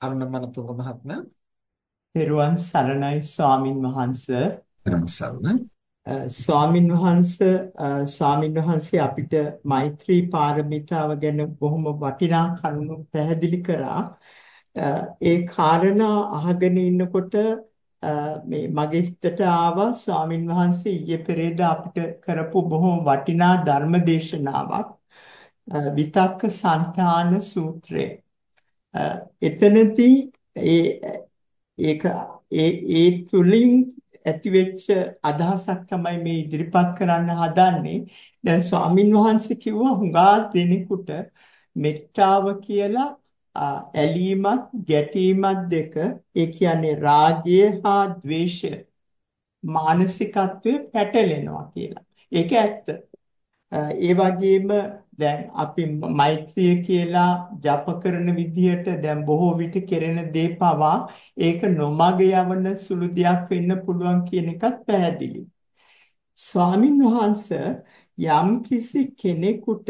අරුණ මනතුංග මහත්මයා. පෙරුවන් සරණයි ස්වාමින් වහන්ස. සරණ ස්වාමින් වහන්ස ස්වාමින් වහන්සේ අපිට මෛත්‍රී පාරමිතාව ගැන බොහොම වටිනා කරුණු පැහැදිලි කරා. ඒ කාරණා අහගෙන ඉන්නකොට මේ මගේ හිතට ආවා ස්වාමින් වහන්සේ ඊයේ පෙරේද අපිට කරපු බොහොම වටිනා ධර්ම දේශනාවක්. විතක්ක සංතාන සූත්‍රය එතනදී ඒ ඒක ඒ ඒ තුලින් ඇතිවෙච්ච අදහසක් තමයි මේ ඉදිරිපත් කරන්න හදන්නේ. දැන් ස්වාමින් වහන්සේ කිව්වා හුඟා දෙනෙකුට මෙත්තාව කියලා ඇලීමත් ගැටීමත් දෙක ඒ කියන්නේ රාගය හා ద్వේෂය මානසිකත්වයේ පැටලෙනවා කියලා. ඒක ඇත්ත. ඒ වගේම දැන් අපි මෛත්‍රිය කියලා ජප කරන විදිහට දැන් බොහෝ විට කෙරෙන දේ පවා ඒක නොමග යවන සුළු දෙයක් වෙන්න පුළුවන් කියන එකත් පැහැදිලි. ස්වාමින් වහන්සේ යම් කිසි කෙනෙකුට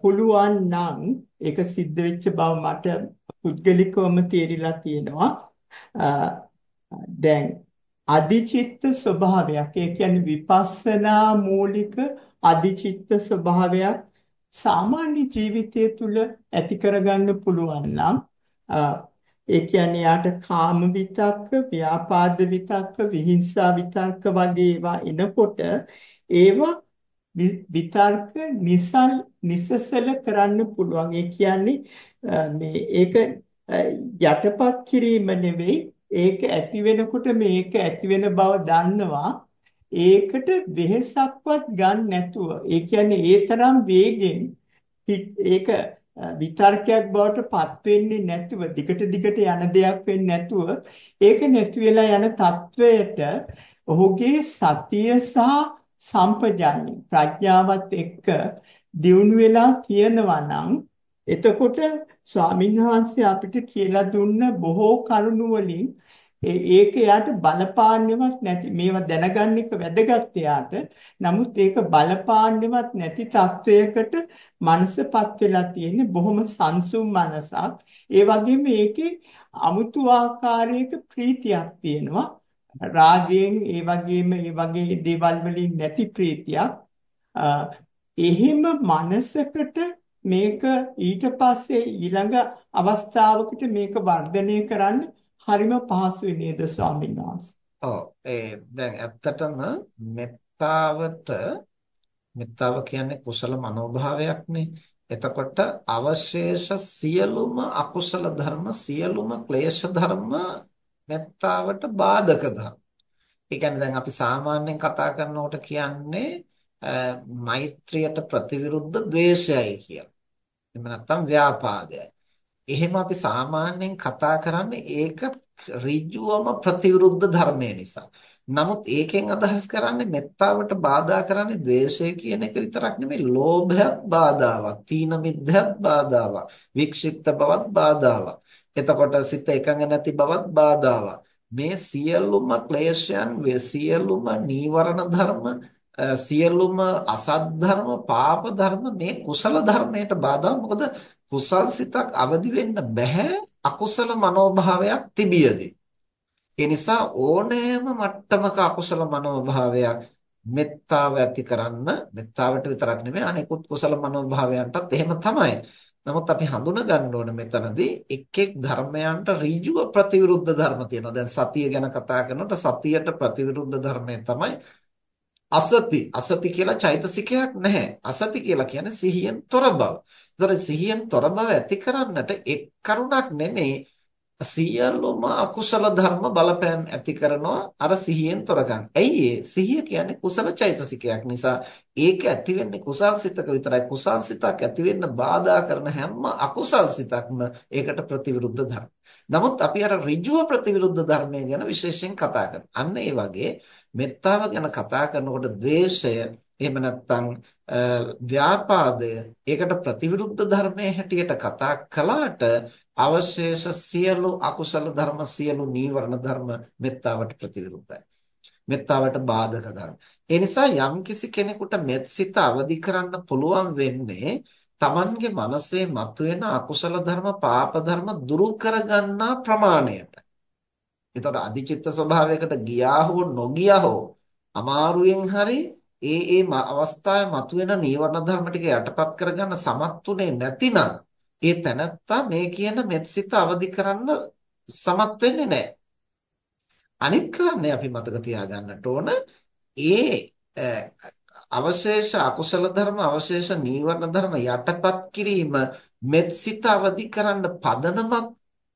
පුළුවන් නම් ඒක සිද්ධ වෙච්ච බව මට පුද්ගලිකවම තේරිලා තියෙනවා. දැන් අදිචිත්ත ස්වභාවයක් ඒ කියන්නේ විපස්සනා මූලික අදිචිත්ත ස්වභාවයක් සාමාන්‍ය ජීවිතය තුළ ඇති කරගන්න පුළුවන් නම් ඒ කියන්නේ යාට කාම විතක්ක, ව්‍යාපාද විතක්ක, විහිංසා විතක්ක වගේ ඒවා එනකොට ඒවා විතර්ක නිසල් නිසසල කරන්න පුළුවන්. ඒ කියන්නේ මේ ඒක යටපත් කිරීම නෙවෙයි ඒක ඇති වෙනකොට මේක ඇති වෙන බව දන්නවා ඒකට වෙහෙසක්වත් ගන්න නැතුව ඒ කියන්නේ ඒ තරම් වේගෙන් ඒක විතර්කයක් බවට පත් වෙන්නේ නැතුව දිගට දිගට යන දෙයක් වෙන්නේ නැතුව ඒක නැති වෙලා යන తත්වයට ඔහුගේ සතිය සහ සම්පජාඤ්ඤ ප්‍රඥාවත් එක්ක දියුණු වෙලා තියෙනවා නම් එතකොට ස්වාමින්වහන්සේ අපිට කියලා දුන්න බොහෝ කරුණු වලින් ඒක එයාට බලපාන්නේවත් නැති මේවා දැනගන්න එක වැදගත් එයාට. නමුත් ඒක බලපාන්නේවත් නැති තත්වයකට මනසපත් වෙලා තියෙන්නේ බොහොම සංසුම් මනසක්. ඒ වගේම ඒකේ අමුතු ආකාරයක ප්‍රීතියක් තියෙනවා. රාගයෙන් ඒ වගේම ඒ වගේ දේවල් වලින් නැති ප්‍රීතියක්. එහෙම මනසකට මේක ඊට පස්සේ ඊළඟ අවස්ථාවකට මේක වර්ධනය කරන්න හරිම පහසුයි නේද ස්වාමීන් වහන්සේ? ඔව් ඒ දැන් ඇත්තටම මෙත්තාවට මෙත්තාව කියන්නේ කුසල මනෝභාවයක්නේ. එතකොට අවශේෂ සියලුම අකුසල ධර්ම සියලුම ක්ලේශ ධර්ම මෙත්තාවට බාධක ධර්ම. ඒ කියන්නේ දැන් අපි සාමාන්‍යයෙන් කතා කරනකොට කියන්නේ මෛත්‍රියට ප්‍රතිවිරුද්ධ ද්වේෂයයි කියලා. එහෙම නැත්නම් ව්‍යාපාදයයි. එහෙම අපි සාමාන්‍යයෙන් කතා කරන්නේ ඒක ඍජුවම ප්‍රතිවිරුද්ධ ධර්මය නිසා. නමුත් ඒකෙන් අදහස් කරන්නේ මෙත්තාවට බාධා කරන්නේ ද්වේෂය කියන එක විතරක් නෙමෙයි ලෝභයත් බාධාවක්, තීන මිද්දයත් බාධාවක්, වික්ෂිප්ත බවත් බාධාවක්. එතකොට සිත එකඟ නැති බවත් බාධාවක්. මේ සියලුම ක්ලේශයන්, සියලුම නීවරණ ධර්ම, සියලුම අසත් ධර්ම, පාප ධර්ම මේ කුසල ධර්මයට බාධා. මොකද කුසල් සිතක් අවදි වෙන්න බෑ අකුසල මනෝභාවයක් තිබියදී. ඒ නිසා ඕනෑම මට්ටමක අකුසල මනෝභාවයක් මෙත්තාව ඇති කරන්න මෙත්තාවට විතරක් නෙමෙයි අනෙකුත් කුසල මනෝභාවයන්ටත් එහෙම තමයි. නමුත් අපි හඳුනා ගන්න ඕන මෙතනදී එක් එක් ධර්මයන්ට ඍජුව ප්‍රතිවිරුද්ධ ධර්ම තියෙනවා. දැන් සතිය ගැන කතා කරනකොට සතියට ප්‍රතිවිරුද්ධ ධර්මය තමයි අසති. අසති කියලා චෛතසිකයක් නැහැ. අසති කියලා කියන්නේ සිහියෙන් තොර බව. ඒතර සිහියෙන් තොර බව ඇති කරන්නට එක් කරුණක් නෙමෙයි සියලුම අකුසල ධර්ම බලපෑම් ඇති කරනවා අර සිහියෙන් තොර ගන්න. ඇයි ඒ සිහිය කියන්නේ කුසල චෛතසිකයක් නිසා ඒක ඇති වෙන්නේ කුසල් සිතක විතරයි. කුසල් සිතක් ඇති වෙන්න බාධා කරන හැම අකුසල් සිතක්ම ඒකට ප්‍රතිවිරුද්ධ ධර්ම. නමුත් අපි අර ඍජුව ප්‍රතිවිරුද්ධ ධර්මය ගැන විශේෂයෙන් කතා කරනවා. අන්න ඒ වගේ මෙත්තාව ගැන කතා කරනකොට ද්වේෂය එහෙම නැත්නම් ව්‍යාපාදය ඒකට ප්‍රතිවිරුද්ධ ධර්මයේ හැටියට කතා කළාට අවශේෂ සියලු අකුසල ධර්ම සියලු නීවරණ ධර්ම මෙත්තාවට ප්‍රතිවිරුද්ධයි. මෙත්තාවට බාධක ධර්ම. ඒ නිසා යම්කිසි කෙනෙකුට මෙත්සිත අවදි කරන්න පුළුවන් වෙන්නේ Tamanගේ මනසේ මතුවෙන අකුසල ධර්ම පාප ධර්ම දුරු කරගන්නා ප්‍රමාණයට. එතකොට අධිචිත්ත ස්වභාවයකට ගියා හෝ නොගියා හෝ අමාරුවෙන් හරි ඒ ඒ අවස්ථාවේ මතුවෙන නීවරණ ධර්ම ටික යටපත් කරගන්න සමත්ුනේ නැතිනම් ඒ තැනත්තා මේ කියන මෙත්සිත අවදි කරන්න සමත් වෙන්නේ නැහැ. අනිත් කාරණේ අපි මතක තියාගන්නට ඕන ඒ අවශේෂ අකුසල ධර්ම අවශේෂ නීවරණ ධර්ම යටපත් කිරීම මෙත්සිත අවදි කරන්න පදනමක්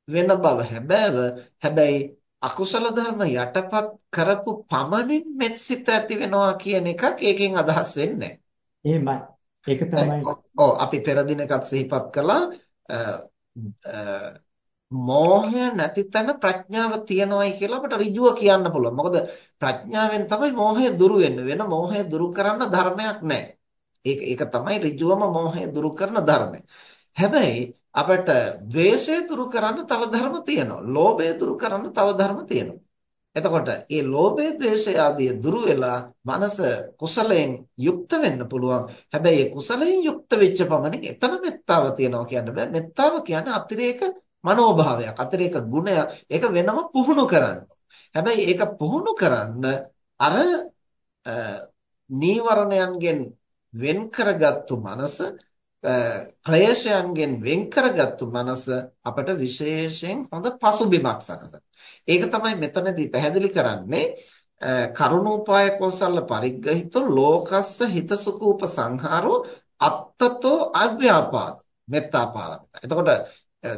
වෙන බව හැබෑව හැබැයි අකුසල ධර්ම යටපත් කරපු පමණින් මෙත්සිත ඇති වෙනවා කියන එකක් ඒකෙන් අදහස් වෙන්නේ එහෙමයි. ඒක තමයි. ඔව් අපි පෙර දිනකත් සිහිපත් කළා මෝහය නැති තැන ප්‍රඥාව තියනවායි කියලා අපිට ඍජුව කියන්න පුළුවන්. මොකද ප්‍රඥාවෙන් තමයි මෝහය දුරු වෙන්නේ. වෙන මෝහය දුරු කරන්න ධර්මයක් නැහැ. ඒක ඒක තමයි ඍජුවම මෝහය දුරු කරන ධර්මය. හැබැයි අපිට ද්වේෂය දුරු කරන්න තව ධර්ම තියෙනවා. ලෝභය දුරු කරන්න තව ධර්ම තියෙනවා. එතකොට මේ ලෝභය ද්වේෂය ආදී දුරු වෙලා මනස කුසලයෙන් යුක්ත වෙන්න පුළුවන්. හැබැයි ඒ කුසලයෙන් යුක්ත වෙච්ච පමණින් එතන මෙත්තාව තියනවා කියන්න බෑ. මෙත්තාව කියන්නේ අතිරේක මනෝභාවයක් අතිරේක ගුණයක් ඒක වෙනම පුහුණු කරන්න. හැබැයි ඒක පුහුණු කරන්න අර නීවරණයන්ගෙන් වෙන් කරගත්තු මනස ක්ලේශයන්ගෙන් වෙන් කරගත්තු මනස අපට විශේෂයෙන් හොඳ පසුබිමක් සකසන. ඒක තමයි මෙතනදී පැහැදිලි කරන්නේ කරුණෝපාය කෝසල්ල පරිග්‍රහිතෝ ලෝකස්ස හිතසුකූප සංහාරෝ අත්තතෝ අව්‍යාපාද මෙත්තා පාරමිතා. එතකොට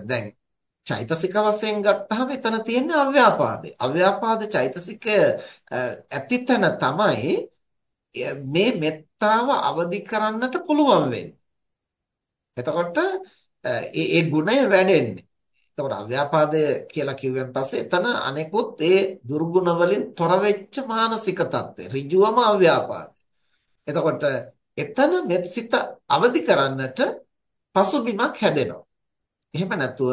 දැන් චෛතසික වශයෙන් ගත්තාම එතන තියෙන්නේ අව්‍යාපාදේ. අව්‍යාපාද චෛතසිකය ඇතිතන තමයි මේ මෙත්තාව අවදි කරන්නට පුළුවන් වෙන්නේ. එතකොට ඒ ඒ ගුණය වැඩෙන්නේ. එතකොට අව්‍යාපාදය කියලා කිව්වෙන් පස්සේ එතන අනෙකුත් ඒ දුර්ගුණ වලින් තොර වෙච්ච මානසික தත්ත්වය. ඍජුවම අව්‍යාපාදය. එතකොට එතන මෙත්සිත අවදි කරන්නට පසුබිමක් හැදෙනවා. එහෙම නැතුව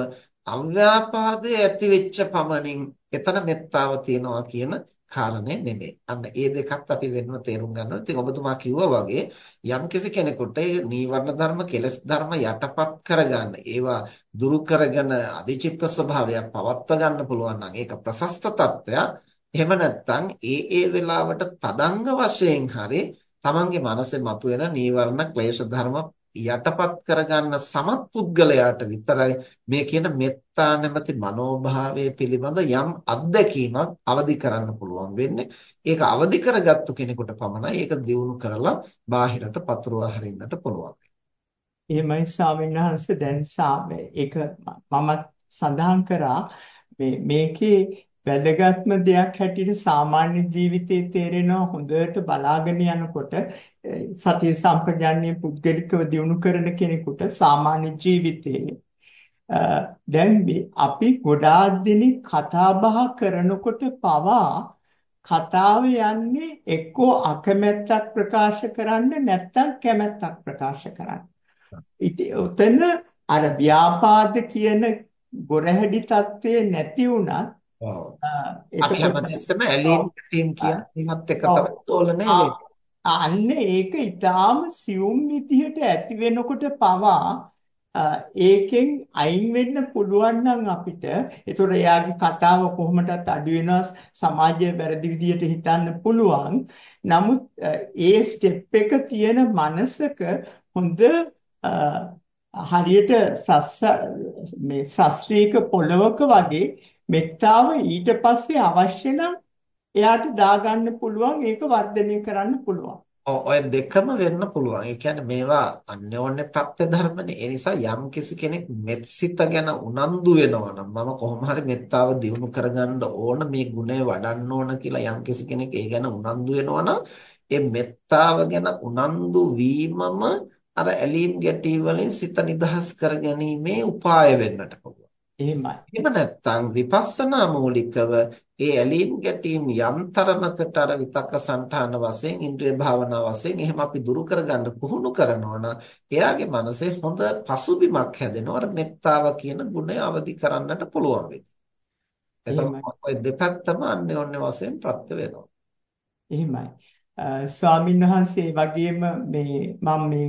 අව්‍යාපාදයේ ඇති වෙච්ච පමණින් එතන මෙත්තාව තියනවා කියන කාරණේ නෙමෙයි. අන්න ඒ දෙකත් අපි වෙනම තේරුම් ගන්න ඕනේ. ඉතින් ඔබතුමා කිව්වා වගේ යම් කිසි කෙනෙකුට මේ නීවරණ ධර්ම, කෙලස් ධර්ම යටපත් කරගන්න, ඒවා දුරු කරගෙන අධිචිත්ත ස්වභාවයක් පවත්වා ගන්න පුළුවන් නම් ඒක ප්‍රසස්ත తত্ত্বයක්. එහෙම නැත්නම් ඒ ඒ වෙලාවට තදංග වශයෙන් හරි තමන්ගේ මනසේ මතුවෙන නීවරණ, ක්ලේශ ධර්ම යටපත් කරගන්න සමත් පුද්ගලයාට විතරයි මේ කියන මෙත්තා නැමැති මනෝභාවය පිළිබඳ යම් අත්දැකීමක් අවදි කරන්න පුළුවන් වෙන්නේ. ඒක අවදි කරගත්තු කෙනෙකුට පමණයි ඒක දියුණු කරලා බාහිරට පතුරවා හරින්නට පුළුවන්. එහෙමයි ස්වාමීන් වහන්සේ දැන් සාමේ ඒක මම සඳහන් කරා මේ මේකේ වැදගත්ම දෙයක් හැටියට සාමාන්‍ය ජීවිතයේ තේරෙනවා හොඳට බලාගෙන යනකොට සතිය සම්පජාන්‍ය පුද්ගලිකව දියුණු කරන කෙනෙකුට සාමාන්‍ය ජීවිතයේ දැන් අපි ගොඩාක් දෙනෙක් කතා බහ කරනකොට පවා කතාව යන්නේ එක්කෝ අකමැත්තක් ප්‍රකාශ කරන්න නැත්නම් කැමැත්තක් ප්‍රකාශ කරන්න. ඉතින් උතන අර ව්‍යාපාද කියන ගොරහැඩි தත්ත්වේ නැති වුණත් ඔව්. අපි හැමතිස්සෙම ඇලීම් ටීම් කියන ඒවත් එක තමයි තෝලනේ අන්න ඒක ඊටාම සියුම් විදිහට ඇති වෙනකොට පවා ඒකෙන් අයින් වෙන්න පුළුවන් නම් අපිට ඒතොර එයාගේ කතාව කොහොමදත් අඩු වෙනවා සමාජයේ වැරදි විදිහට හිතන්න පුළුවන්. නමුත් ඒ ස්ටෙප් එක තියෙන මනසක හොඳ හරියට සස්ස මේ ශාස්ත්‍රීය පොළවක වගේ මෙත්තාව ඊට පස්සේ අවශ්‍ය නම් එයාට දාගන්න පුළුවන් ඒක වර්ධනය කරන්න පුළුවන්. ඔය දෙකම වෙන්න පුළුවන්. ඒ කියන්නේ මේවා අන්‍යෝන්‍ය ප්‍රත්‍ය ධර්මනේ. ඒ නිසා යම් කිසි කෙනෙක් මෙත්සිත ගැන උනන්දු වෙනවා නම් මම කොහොම හරි මෙත්තාව දියුණු කරගන්න ඕන මේ ගුණය වඩන්න ඕන කියලා යම් කිසි කෙනෙක් ඒ ගැන උනන්දු වෙනවා නම් ඒ මෙත්තාව ගැන උනන්දු වීමම අර ඇලීම් ගැටීම් වලින් සිත නිදහස් කරගැනීමේ උපාය වෙන්නට පුළුවන්. එහෙමයි. එහෙම නැත්නම් විපස්සනා මූලිකව ඒ ඇලීම් ගැටීම් යම් තරමකට අර විතක්ක සංඨාන වශයෙන් ඉන්ද්‍රිය භාවනා වශයෙන් එහෙම අපි දුරු කරගන්න පුහුණු කරනවා නම් එයාගේ මනසේ හොඳ පසුබිමක් හැදෙනවා අර මෙත්තාව කියන ගුණය අවදි කරන්නට පුළුවන් වෙයි. එතකොට ඔය දෙපැත්තම අන්‍යෝන්‍ය වශයෙන් ප්‍රත්‍ය වෙනවා. එහෙමයි. ස්වාමින් වහන්සේ වගේම මේ මම මේ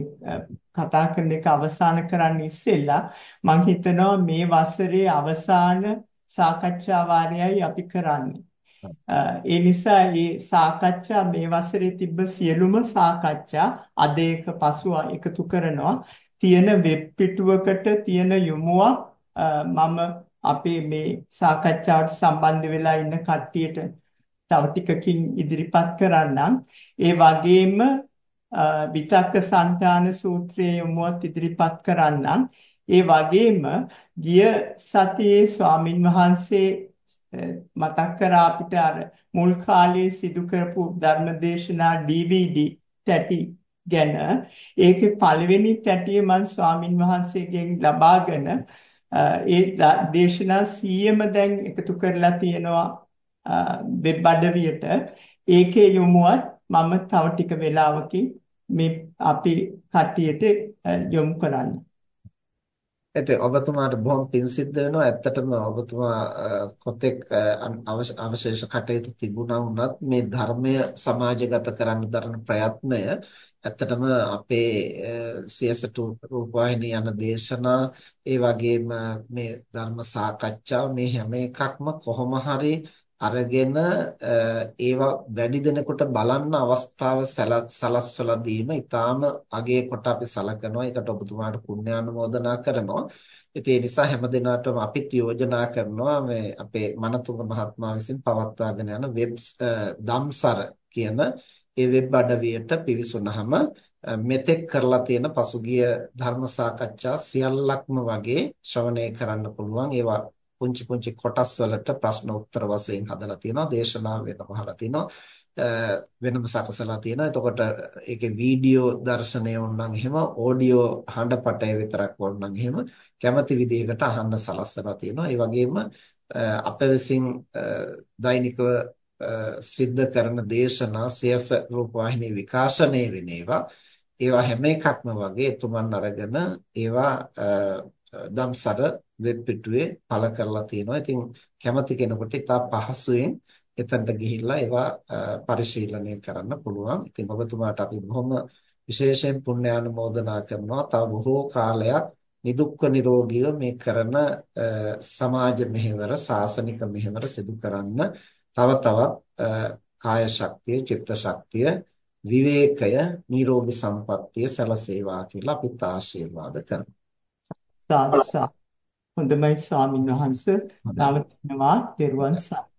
කතා කරන එක අවසන් කරන්න ඉස්සෙල්ලා මම හිතනවා මේ වසරේ අවසාන සාකච්ඡා වාරයයි අපි කරන්නේ. ඒ නිසා මේ සාකච්ඡා මේ වසරේ තිබ්බ සියලුම සාකච්ඡා අද එක පසුව එකතු කරනවා. තියෙන වෙබ් පිටුවකට තියෙන යොමුවක් මම අපේ මේ සාකච්ඡාවට සම්බන්ධ වෙලා ඉන්න කට්ටියට තව ටිකකින් ඉදිරිපත් කරන්නම්. ඒ වගේම විතක්ක සංතාන සූත්‍රයේ යොමුවත් ඉදිරිපත් කරන්නම්. ඒ වගේම ගිය සතියේ ස්වාමින් වහන්සේ මතක් කරා අපිට අර මුල් කාලේ සිදු කරපු ධර්මදේශනා DVD තැටි ගැන ඒකේ පළවෙනි තැටිය මම ස්වාමින් වහන්සේගෙන් ලබාගෙන ඒ දේශනා 100ම දැන් එකතු කරලා තියෙනවා වෙබ් අඩවියට ඒකේ යොමුවත් මම තව ටික වෙලාවකින් මේ අපි කට්ටියට යොමු කරන්න. එතෙ ඔබතුමාට බොහොම පිං සිද්ධ වෙනවා. ඇත්තටම ඔබතුමා කොතෙක් අවශේෂ කටයුතු තිබුණා වුණත් මේ ධර්මය සමාජගත කරන්න දරන ප්‍රයත්නය ඇත්තටම අපේ සියසට රූපවාහිනී යන දේශනා ඒ වගේම මේ ධර්ම සාකච්ඡා මේ හැම එකක්ම කොහොම හරි අරගෙන ඒවා වැඩි දෙනෙකුට බලන්න අවස්ථාව සලස්වලා දීම ඊටාම අගේ කොට අපි සලකනවා. ඒකට ඔබතුමාට පුණ්‍යානුමෝදනා කරනවා. ඉතින් ඒ නිසා හැම දිනකටම අපිත් යෝජනා කරනවා මේ අපේ මනතුංග මහත්මයා විසින් පවත්වාගෙන යන වෙබ් දම්සර කියන ඒ වෙබ් අඩවියට පිවිසුනහම මෙතෙක් කරලා තියෙන පසුගිය ධර්ම සාකච්ඡා සියල්ලක්ම වගේ ශ්‍රවණය කරන්න පුළුවන්. ඒවා පුංචි පුංචි කොටස් වලට ප්‍රශ්න උත්තර වශයෙන් හදලා තියෙනවා දේශනා වෙනම හදලා තියෙනවා වෙනම සකසලා තියෙනවා. එතකොට ඒකේ වීඩියෝ දර්ශනය වුණනම් එහෙම ඔඩියෝ හඬපටය විතරක් වුණනම් එහෙම කැමති විදිහකට අහන්න සලස්සලා තියෙනවා. ඒ වගේම අප විසින් දෛනිකව සිද්ධ කරන දේශනා සියස රූපවාහිනී විකාශනය වෙන ඒවා ඒවා හැම එකක්ම වගේ එතුමන් අරගෙන ඒවා දම්සර වෙබ් පිටුවේ පළ කරලා තියෙනවා. ඉතින් කැමති කෙනෙකුට ඉතා පහසුවෙන් එතනට ගිහිල්ලා ඒවා පරිශීලනය කරන්න පුළුවන්. ඉතින් ඔබතුමාට අපි බොහොම විශේෂයෙන් පුණ්‍යානුමෝදනා කරනවා. තව බොහෝ කාලයක් නිදුක්ව නිරෝගීව මේ කරන සමාජ මෙහෙවර, සාසනික මෙහෙවර සිදු කරන්න තව තවත් කාය ශක්තිය, චිත්ත ශක්තිය, විවේකය, නිරෝගී සම්පන්නිය සැලසේවා කියලා අපිත් ආශිර්වාද කරනවා. සාදු. හොඳයි ස්වාමීන් වහන්සේ නවතිනවා. තෙරුවන් සරණයි